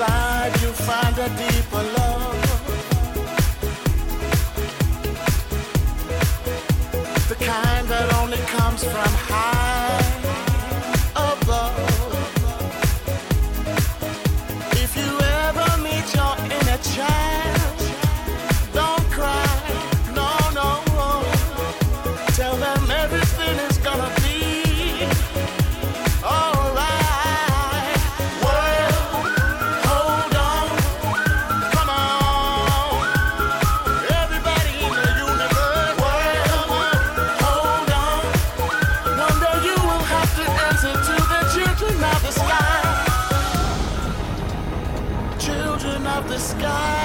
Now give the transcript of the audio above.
inside, you'll find a deeper love. Sky.